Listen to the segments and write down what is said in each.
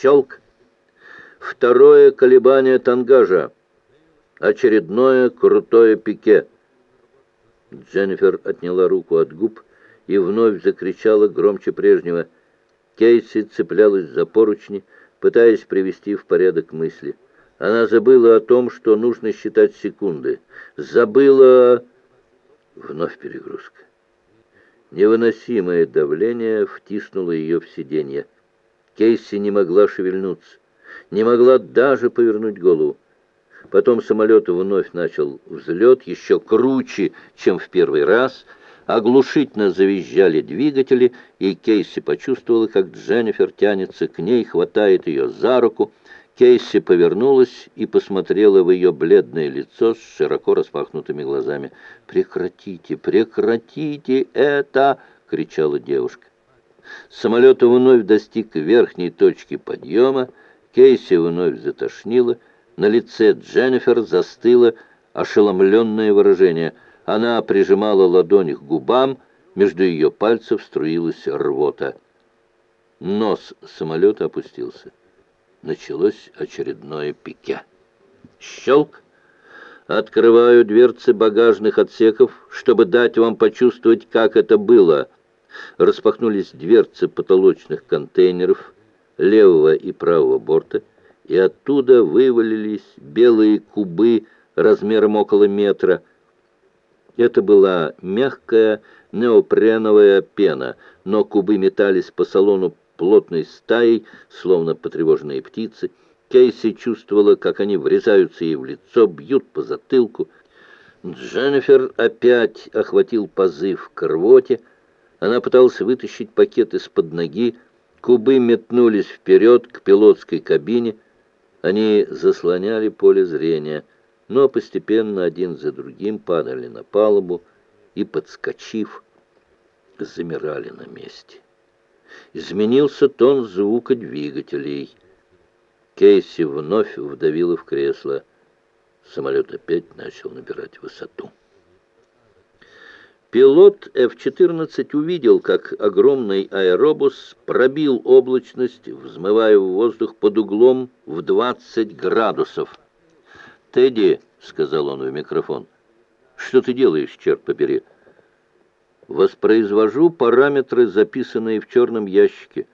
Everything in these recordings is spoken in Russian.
Щелк. Второе колебание тангажа. Очередное крутое пике. Дженнифер отняла руку от губ и вновь закричала громче прежнего. Кейси цеплялась за поручни, пытаясь привести в порядок мысли. Она забыла о том, что нужно считать секунды. Забыла... Вновь перегрузка. Невыносимое давление втиснуло ее в сиденье. Кейси не могла шевельнуться, не могла даже повернуть голову. Потом самолет вновь начал взлет, еще круче, чем в первый раз. Оглушительно завизжали двигатели, и Кейси почувствовала, как Дженнифер тянется к ней, хватает ее за руку. Кейси повернулась и посмотрела в ее бледное лицо с широко распахнутыми глазами. «Прекратите, прекратите это!» — кричала девушка. Самолет вновь достиг верхней точки подъема, Кейси вновь затошнило, на лице Дженнифер застыло ошеломленное выражение. Она прижимала ладонь к губам, между ее пальцев струилась рвота. Нос самолета опустился началось очередное пике. Щелк! Открываю дверцы багажных отсеков, чтобы дать вам почувствовать, как это было. Распахнулись дверцы потолочных контейнеров левого и правого борта, и оттуда вывалились белые кубы размером около метра. Это была мягкая неопреновая пена, но кубы метались по салону плотной стаей, словно потревоженные птицы. Кейси чувствовала, как они врезаются ей в лицо, бьют по затылку. Дженнифер опять охватил позыв к рвоте. Она пыталась вытащить пакет из-под ноги. Кубы метнулись вперед к пилотской кабине. Они заслоняли поле зрения, но постепенно один за другим падали на палубу и, подскочив, замирали на месте. Изменился тон звука двигателей. Кейси вновь вдавила в кресло. Самолет опять начал набирать высоту. Пилот F-14 увидел, как огромный аэробус пробил облачность, взмывая в воздух под углом в 20 градусов. «Тедди», — сказал он в микрофон, — «что ты делаешь, черт побери?» Воспроизвожу параметры, записанные в черном ящике.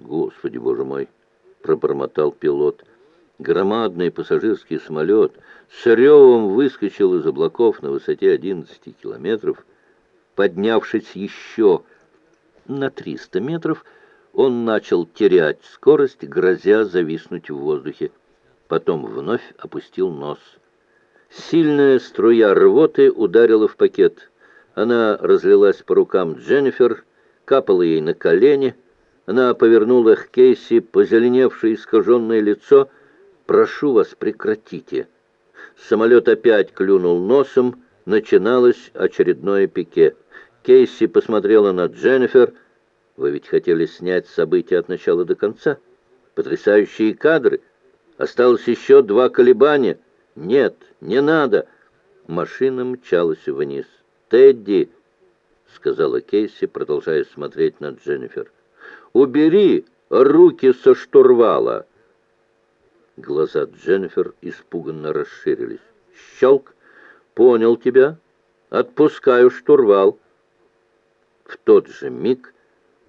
Господи, боже мой, пробормотал пилот. Громадный пассажирский самолет с ревом выскочил из облаков на высоте 11 километров. Поднявшись еще на 300 метров, он начал терять скорость, грозя зависнуть в воздухе. Потом вновь опустил нос. Сильная струя рвоты ударила в пакет. Она разлилась по рукам Дженнифер, капала ей на колени. Она повернула к Кейси позеленевшее искаженное лицо. «Прошу вас, прекратите». Самолет опять клюнул носом. Начиналось очередное пике. Кейси посмотрела на Дженнифер. «Вы ведь хотели снять события от начала до конца? Потрясающие кадры. Осталось еще два колебания. Нет, не надо». Машина мчалась вниз. «Тедди», — сказала Кейси, продолжая смотреть на Дженнифер, — «убери руки со штурвала». Глаза Дженнифер испуганно расширились. «Щелк! Понял тебя. Отпускаю штурвал». В тот же миг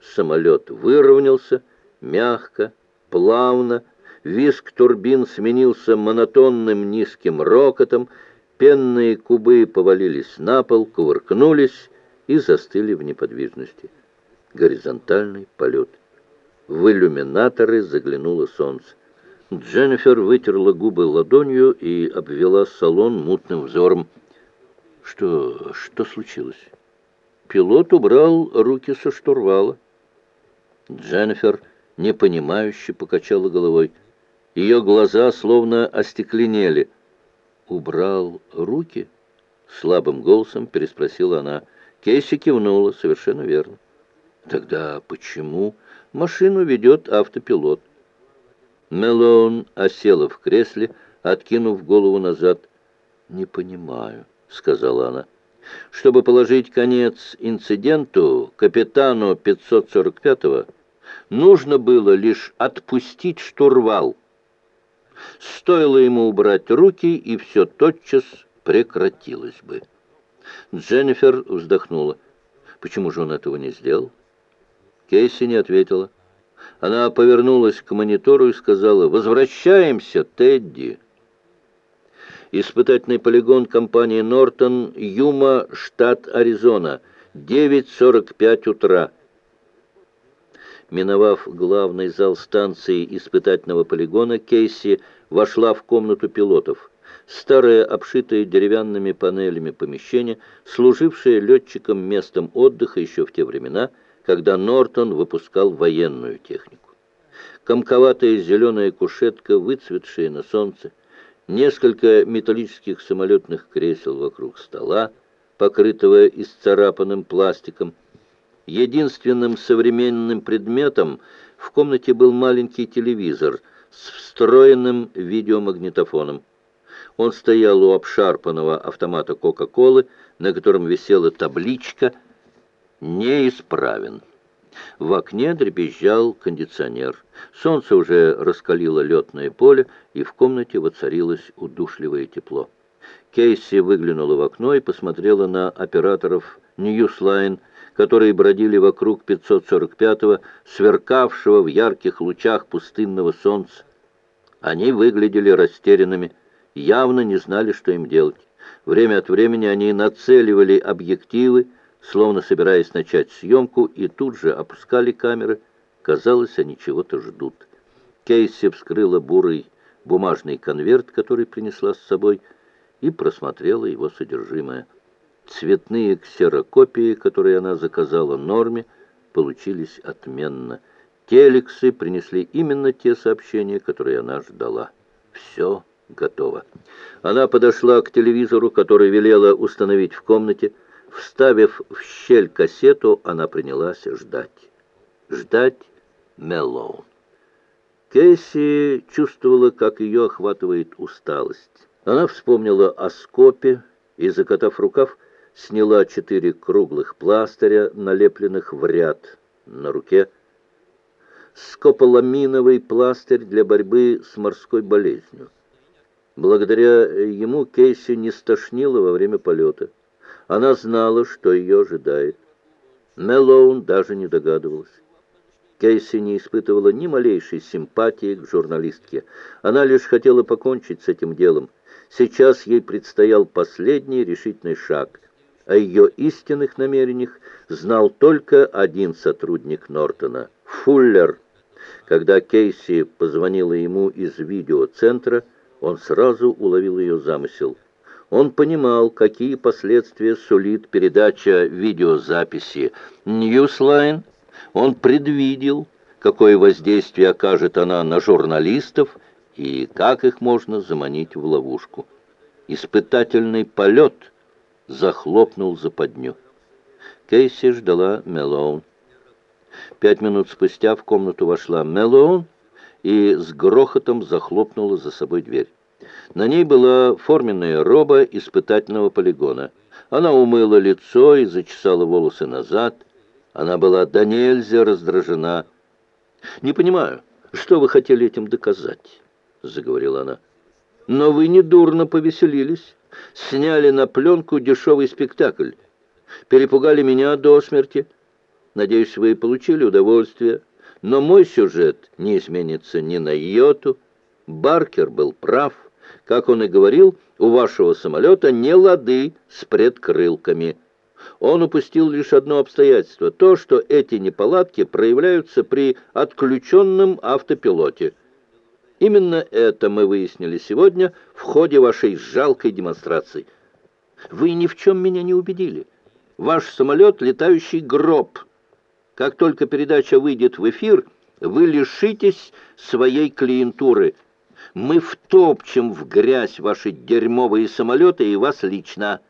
самолет выровнялся, мягко, плавно, визг турбин сменился монотонным низким рокотом, Пенные кубы повалились на пол, кувыркнулись и застыли в неподвижности. Горизонтальный полет. В иллюминаторы заглянуло солнце. Дженнифер вытерла губы ладонью и обвела салон мутным взором. Что, что случилось? Пилот убрал руки со штурвала. Дженнифер непонимающе покачала головой. Ее глаза словно остекленели — убрал руки?» Слабым голосом переспросила она. Кейси кивнула, совершенно верно. «Тогда почему машину ведет автопилот?» Мелон осела в кресле, откинув голову назад. «Не понимаю», — сказала она. Чтобы положить конец инциденту, капитану 545-го Нужно было лишь отпустить штурвал. Стоило ему убрать руки, и все тотчас прекратилось бы. Дженнифер вздохнула. Почему же он этого не сделал? Кейси не ответила. Она повернулась к монитору и сказала, «Возвращаемся, Тедди!» Испытательный полигон компании «Нортон», Юма, штат Аризона, 9.45 утра. Миновав главный зал станции испытательного полигона, Кейси вошла в комнату пилотов. Старое, обшитое деревянными панелями помещение, служившее летчикам местом отдыха еще в те времена, когда Нортон выпускал военную технику. Комковатая зеленая кушетка, выцветшая на солнце, несколько металлических самолетных кресел вокруг стола, покрытого исцарапанным пластиком. Единственным современным предметом в комнате был маленький телевизор с встроенным видеомагнитофоном. Он стоял у обшарпанного автомата Кока-Колы, на котором висела табличка «Неисправен». В окне дребезжал кондиционер. Солнце уже раскалило летное поле, и в комнате воцарилось удушливое тепло. Кейси выглянула в окно и посмотрела на операторов «Ньюслайн», которые бродили вокруг 545-го, сверкавшего в ярких лучах пустынного солнца. Они выглядели растерянными, явно не знали, что им делать. Время от времени они нацеливали объективы, словно собираясь начать съемку, и тут же опускали камеры. Казалось, они чего-то ждут. Кейси вскрыла бурый бумажный конверт, который принесла с собой, и просмотрела его содержимое. Цветные ксерокопии, которые она заказала Норме, получились отменно. Телексы принесли именно те сообщения, которые она ждала. Все готово. Она подошла к телевизору, который велела установить в комнате, Вставив в щель кассету, она принялась ждать. Ждать Меллоун. Кейси чувствовала, как ее охватывает усталость. Она вспомнила о скопе и, закатав рукав, сняла четыре круглых пластыря, налепленных в ряд на руке. Скополаминовый пластырь для борьбы с морской болезнью. Благодаря ему Кейси не стошнило во время полета. Она знала, что ее ожидает. Мелоун даже не догадывалась. Кейси не испытывала ни малейшей симпатии к журналистке. Она лишь хотела покончить с этим делом. Сейчас ей предстоял последний решительный шаг. О ее истинных намерениях знал только один сотрудник Нортона — Фуллер. Когда Кейси позвонила ему из видеоцентра, он сразу уловил ее замысел — он понимал, какие последствия сулит передача видеозаписи «Ньюслайн». Он предвидел, какое воздействие окажет она на журналистов и как их можно заманить в ловушку. Испытательный полет захлопнул западню. Кейси ждала Мелоун. Пять минут спустя в комнату вошла Мелоун и с грохотом захлопнула за собой дверь. На ней была форменная роба испытательного полигона. Она умыла лицо и зачесала волосы назад. Она была до нельзя раздражена. «Не понимаю, что вы хотели этим доказать?» — заговорила она. «Но вы недурно повеселились. Сняли на пленку дешевый спектакль. Перепугали меня до смерти. Надеюсь, вы получили удовольствие. Но мой сюжет не изменится ни на йоту. Баркер был прав». Как он и говорил, у вашего самолета не лады с предкрылками. Он упустил лишь одно обстоятельство, то, что эти неполадки проявляются при отключенном автопилоте. Именно это мы выяснили сегодня в ходе вашей жалкой демонстрации. Вы ни в чем меня не убедили. Ваш самолет — летающий гроб. Как только передача выйдет в эфир, вы лишитесь своей клиентуры — мы втопчем в грязь ваши дерьмовые самолеты и вас лично».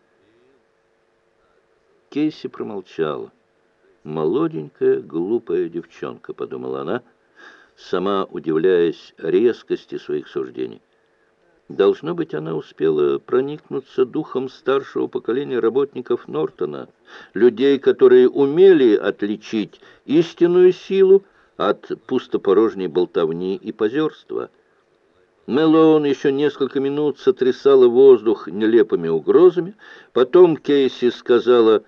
Кейси промолчала. «Молоденькая, глупая девчонка», — подумала она, сама удивляясь резкости своих суждений. Должно быть, она успела проникнуться духом старшего поколения работников Нортона, людей, которые умели отличить истинную силу от пустопорожней болтовни и позерства. Мелоун еще несколько минут сотрясала воздух нелепыми угрозами. Потом Кейси сказала,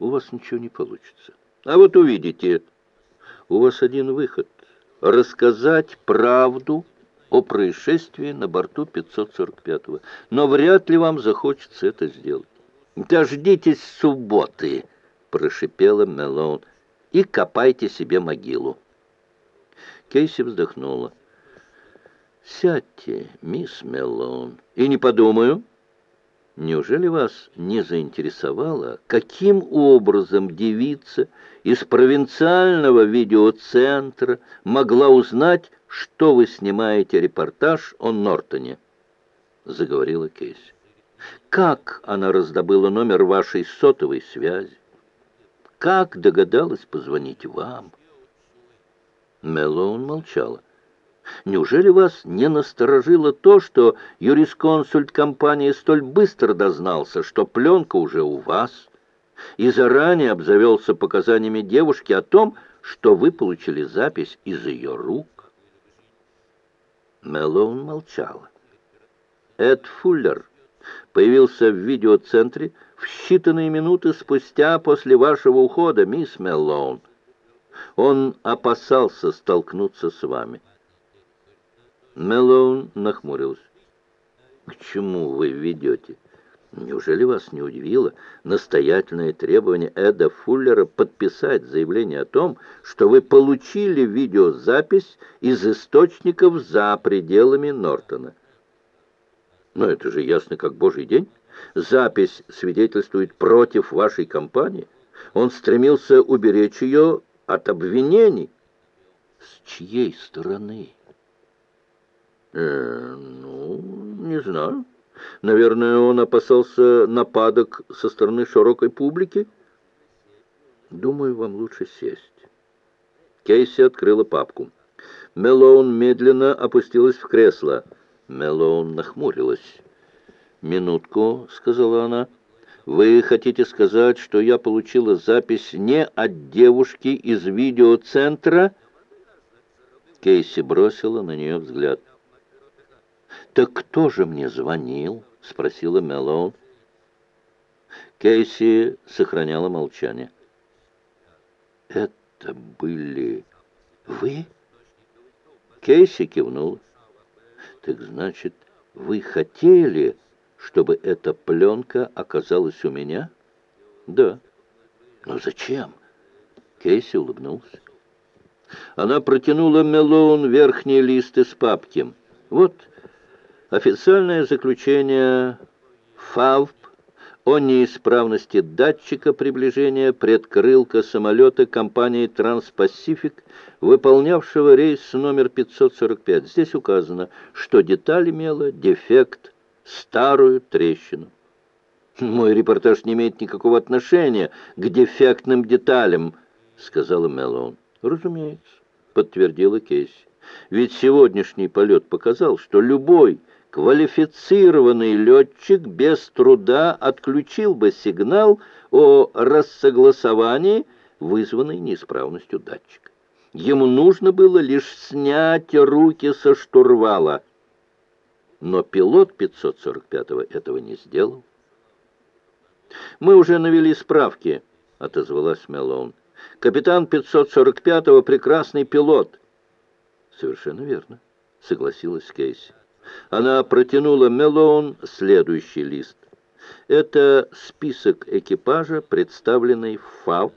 «У вас ничего не получится. А вот увидите, у вас один выход — рассказать правду о происшествии на борту 545-го. Но вряд ли вам захочется это сделать. «Дождитесь субботы!» — прошипела Мелоун. «И копайте себе могилу». Кейси вздохнула. «Сядьте, мисс Мелоун, и не подумаю». Неужели вас не заинтересовало, каким образом девица из провинциального видеоцентра могла узнать, что вы снимаете репортаж о Нортоне? Заговорила Кейси. Как она раздобыла номер вашей сотовой связи? Как догадалась позвонить вам? Мелоун молчала. Неужели вас не насторожило то, что юрисконсульт компании столь быстро дознался, что пленка уже у вас, и заранее обзавелся показаниями девушки о том, что вы получили запись из ее рук? Мэллоун молчала. Эд Фуллер появился в видеоцентре в считанные минуты спустя после вашего ухода, мисс Мэллоун. Он опасался столкнуться с вами. Мэллоун нахмурился. «К чему вы ведете? Неужели вас не удивило настоятельное требование Эда Фуллера подписать заявление о том, что вы получили видеозапись из источников за пределами Нортона?» «Но это же ясно как божий день. Запись свидетельствует против вашей компании. Он стремился уберечь ее от обвинений». «С чьей стороны?» Э, ну, не знаю. Наверное, он опасался нападок со стороны широкой публики. Думаю, вам лучше сесть. Кейси открыла папку. Мелоун медленно опустилась в кресло. Мелоун нахмурилась. «Минутку», — сказала она. «Вы хотите сказать, что я получила запись не от девушки из видеоцентра?» Кейси бросила на нее взгляд. «Так кто же мне звонил?» — спросила Мелоун. Кейси сохраняла молчание. «Это были вы?» Кейси кивнул. «Так значит, вы хотели, чтобы эта пленка оказалась у меня?» «Да». «Но зачем?» Кейси улыбнулся. Она протянула Мелоун верхний лист из папки. «Вот...» Официальное заключение ФАВП о неисправности датчика приближения предкрылка самолета компании «Транспасифик», выполнявшего рейс номер 545. Здесь указано, что деталь имела дефект, старую трещину. «Мой репортаж не имеет никакого отношения к дефектным деталям», — сказала Мелон. «Разумеется», — подтвердила Кейси. «Ведь сегодняшний полет показал, что любой квалифицированный летчик без труда отключил бы сигнал о рассогласовании, вызванный неисправностью датчика. Ему нужно было лишь снять руки со штурвала. Но пилот 545-го этого не сделал. «Мы уже навели справки», — отозвалась Мелоун. «Капитан 545-го прекрасный пилот». «Совершенно верно», — согласилась Кейси. Она протянула Мелоун следующий лист. Это список экипажа, представленный в ФАП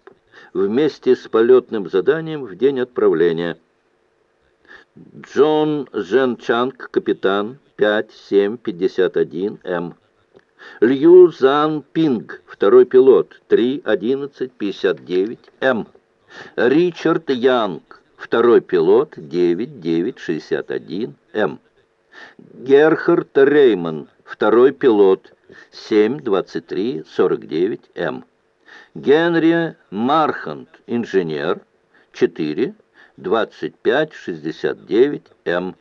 вместе с полетным заданием в день отправления. Джон Женчанг, капитан, 5751М. Лью Зан Пинг, второй пилот, 31159М. Ричард Янг, второй пилот, 9961М. Герхард Рейман, второй пилот, 7-23-49М. Генри Мархант, инженер, 4-25-69М.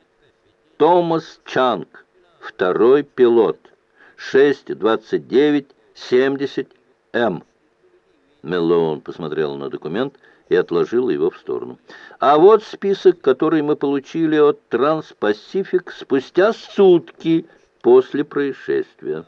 Томас Чанг, второй пилот, 6-29-70М. Мелоун посмотрел на документ и отложила его в сторону. «А вот список, который мы получили от Транспасифик спустя сутки после происшествия».